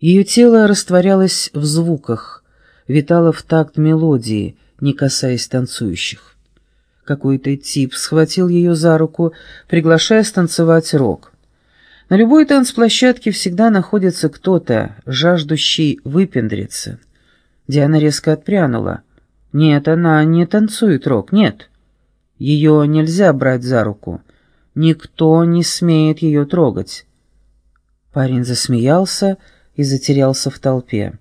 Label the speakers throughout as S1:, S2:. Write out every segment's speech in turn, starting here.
S1: Ее тело растворялось в звуках, витало в такт мелодии, не касаясь танцующих. Какой-то тип схватил ее за руку, приглашая станцевать рок. На любой танцплощадке всегда находится кто-то, жаждущий выпендриться. Диана резко отпрянула. «Нет, она не танцует рок, нет. Ее нельзя брать за руку. Никто не смеет ее трогать». Парень засмеялся и затерялся в толпе.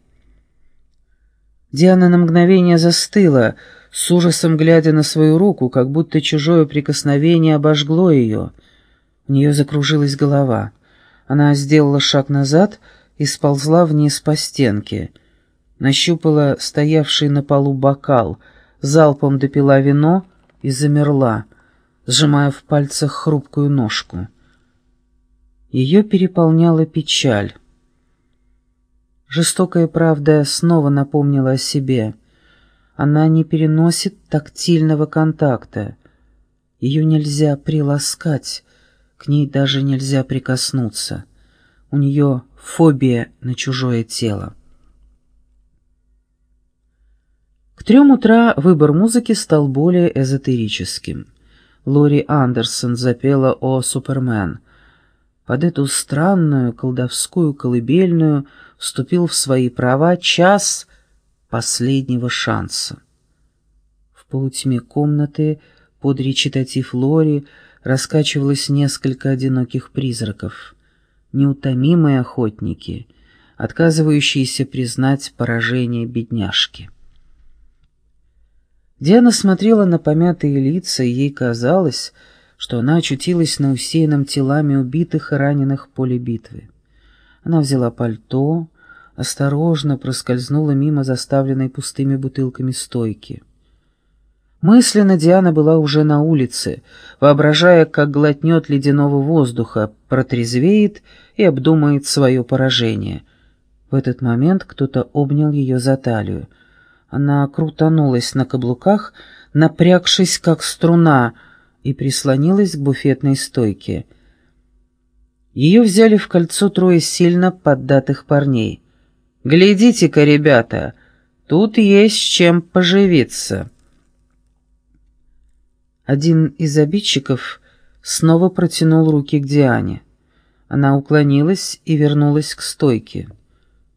S1: Диана на мгновение застыла, с ужасом глядя на свою руку, как будто чужое прикосновение обожгло ее. У нее закружилась голова. Она сделала шаг назад и сползла вниз по стенке. Нащупала стоявший на полу бокал, залпом допила вино и замерла, сжимая в пальцах хрупкую ножку. Ее переполняла печаль. Жестокая правда снова напомнила о себе. Она не переносит тактильного контакта. Ее нельзя приласкать, к ней даже нельзя прикоснуться. У нее фобия на чужое тело. К трем утра выбор музыки стал более эзотерическим. Лори Андерсон запела о «Супермен». Под эту странную колдовскую колыбельную вступил в свои права час последнего шанса. В полутьме комнаты под речитатив Лори раскачивалось несколько одиноких призраков, неутомимые охотники, отказывающиеся признать поражение бедняжки. Диана смотрела на помятые лица, и ей казалось, что она очутилась на усеянном телами убитых и раненых поле битвы. Она взяла пальто, осторожно проскользнула мимо заставленной пустыми бутылками стойки. Мысленно Диана была уже на улице, воображая, как глотнет ледяного воздуха, протрезвеет и обдумает свое поражение. В этот момент кто-то обнял ее за талию. Она крутанулась на каблуках, напрягшись, как струна, и прислонилась к буфетной стойке. Ее взяли в кольцо трое сильно поддатых парней. «Глядите-ка, ребята, тут есть чем поживиться». Один из обидчиков снова протянул руки к Диане. Она уклонилась и вернулась к стойке.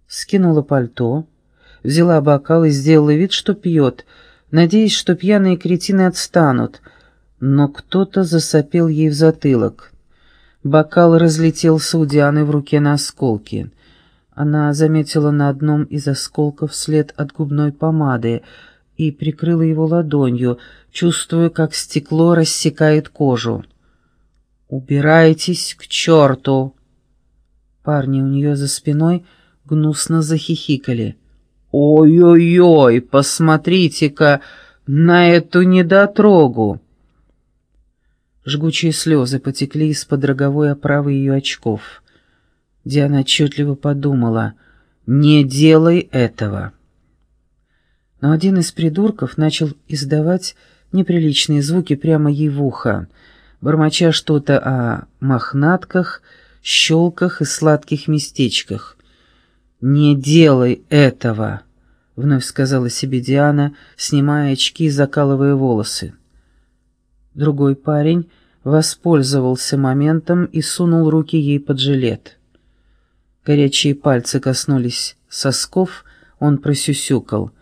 S1: Скинула пальто, взяла бокал и сделала вид, что пьет, надеясь, что пьяные кретины отстанут, но кто-то засопел ей в затылок. Бокал разлетелся у Дианы в руке на осколки. Она заметила на одном из осколков след от губной помады — и прикрыла его ладонью, чувствуя, как стекло рассекает кожу. «Убирайтесь к черту!» Парни у нее за спиной гнусно захихикали. «Ой-ой-ой, посмотрите-ка на эту недотрогу!» Жгучие слезы потекли из-под роговой оправы ее очков. Диана отчетливо подумала «Не делай этого!» но один из придурков начал издавать неприличные звуки прямо ей в ухо, бормоча что-то о мохнатках, щелках и сладких местечках. «Не делай этого!» — вновь сказала себе Диана, снимая очки и закалывая волосы. Другой парень воспользовался моментом и сунул руки ей под жилет. Горячие пальцы коснулись сосков, он просюсюкал —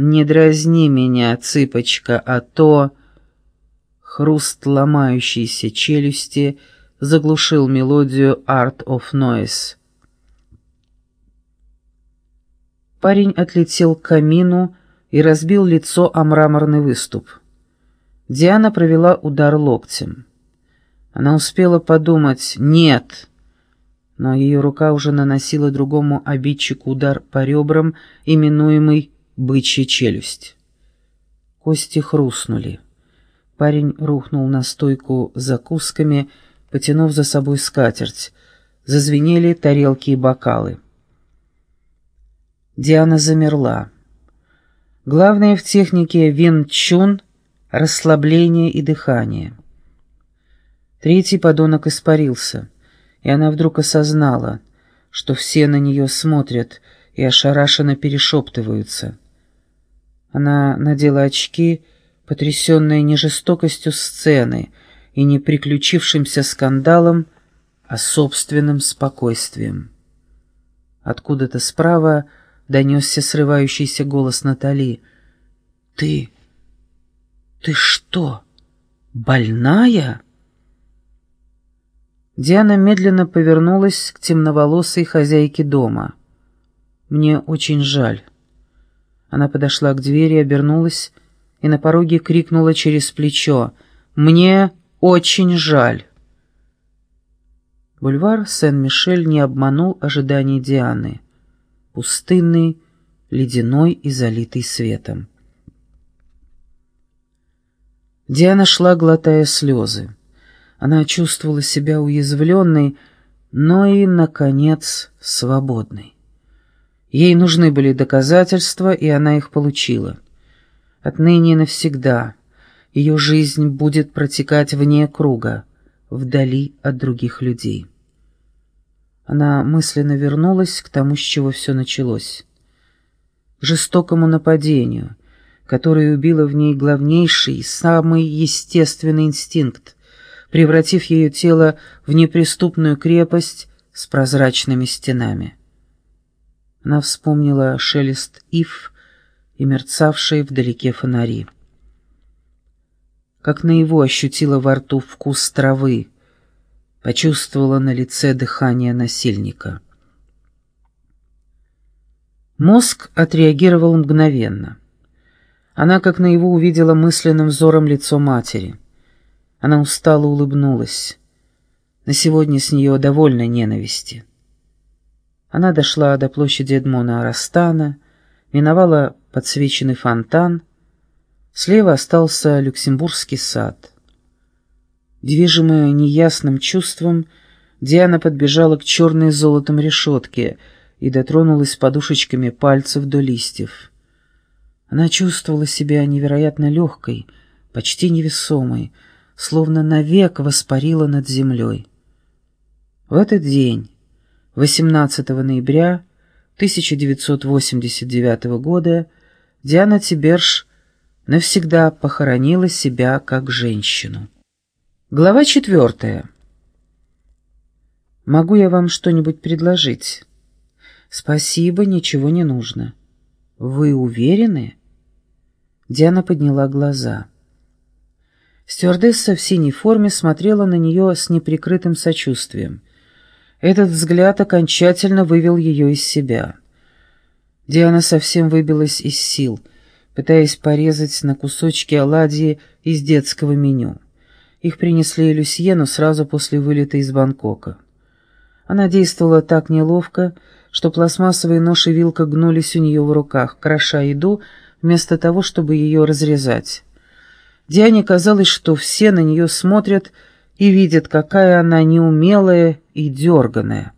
S1: «Не дразни меня, цыпочка, а то...» Хруст ломающейся челюсти заглушил мелодию «Art of Noise». Парень отлетел к камину и разбил лицо о мраморный выступ. Диана провела удар локтем. Она успела подумать «нет», но ее рука уже наносила другому обидчику удар по ребрам, именуемый бычья челюсть. Кости хрустнули. Парень рухнул на стойку с закусками, потянув за собой скатерть. Зазвенели тарелки и бокалы. Диана замерла. Главное в технике вин-чун — расслабление и дыхание. Третий подонок испарился, и она вдруг осознала, что все на нее смотрят и ошарашенно перешептываются. Она надела очки, потрясенная не жестокостью сцены и не приключившимся скандалом, а собственным спокойствием. Откуда-то справа донесся срывающийся голос Натали. «Ты... ты что, больная?» Диана медленно повернулась к темноволосой хозяйке дома. «Мне очень жаль». Она подошла к двери, обернулась и на пороге крикнула через плечо «Мне очень жаль». Бульвар Сен-Мишель не обманул ожиданий Дианы. Пустынный, ледяной и залитый светом. Диана шла, глотая слезы. Она чувствовала себя уязвленной, но и, наконец, свободной. Ей нужны были доказательства, и она их получила. Отныне и навсегда ее жизнь будет протекать вне круга, вдали от других людей. Она мысленно вернулась к тому, с чего все началось. К жестокому нападению, которое убило в ней главнейший, самый естественный инстинкт, превратив ее тело в неприступную крепость с прозрачными стенами. Она вспомнила шелест ив и мерцавшие вдалеке фонари. Как наяву ощутила во рту вкус травы, почувствовала на лице дыхание насильника. Мозг отреагировал мгновенно. Она, как наяву, увидела мысленным взором лицо матери — она устало улыбнулась. На сегодня с нее довольно ненависти. Она дошла до площади Эдмона Арастана, миновала подсвеченный фонтан. Слева остался Люксембургский сад. Движимая неясным чувством, Диана подбежала к черной золотом решетке и дотронулась подушечками пальцев до листьев. Она чувствовала себя невероятно легкой, почти невесомой, словно навек воспарила над землей. В этот день, 18 ноября 1989 года, Диана Тиберш навсегда похоронила себя как женщину. Глава четвертая. «Могу я вам что-нибудь предложить?» «Спасибо, ничего не нужно». «Вы уверены?» Диана подняла глаза. Стюардесса в синей форме смотрела на нее с неприкрытым сочувствием. Этот взгляд окончательно вывел ее из себя. Диана совсем выбилась из сил, пытаясь порезать на кусочки оладьи из детского меню. Их принесли Люсьену сразу после вылета из Бангкока. Она действовала так неловко, что пластмассовые нож и вилка гнулись у нее в руках, кроша еду, вместо того, чтобы ее разрезать. Диане казалось, что все на нее смотрят и видят, какая она неумелая и дерганая.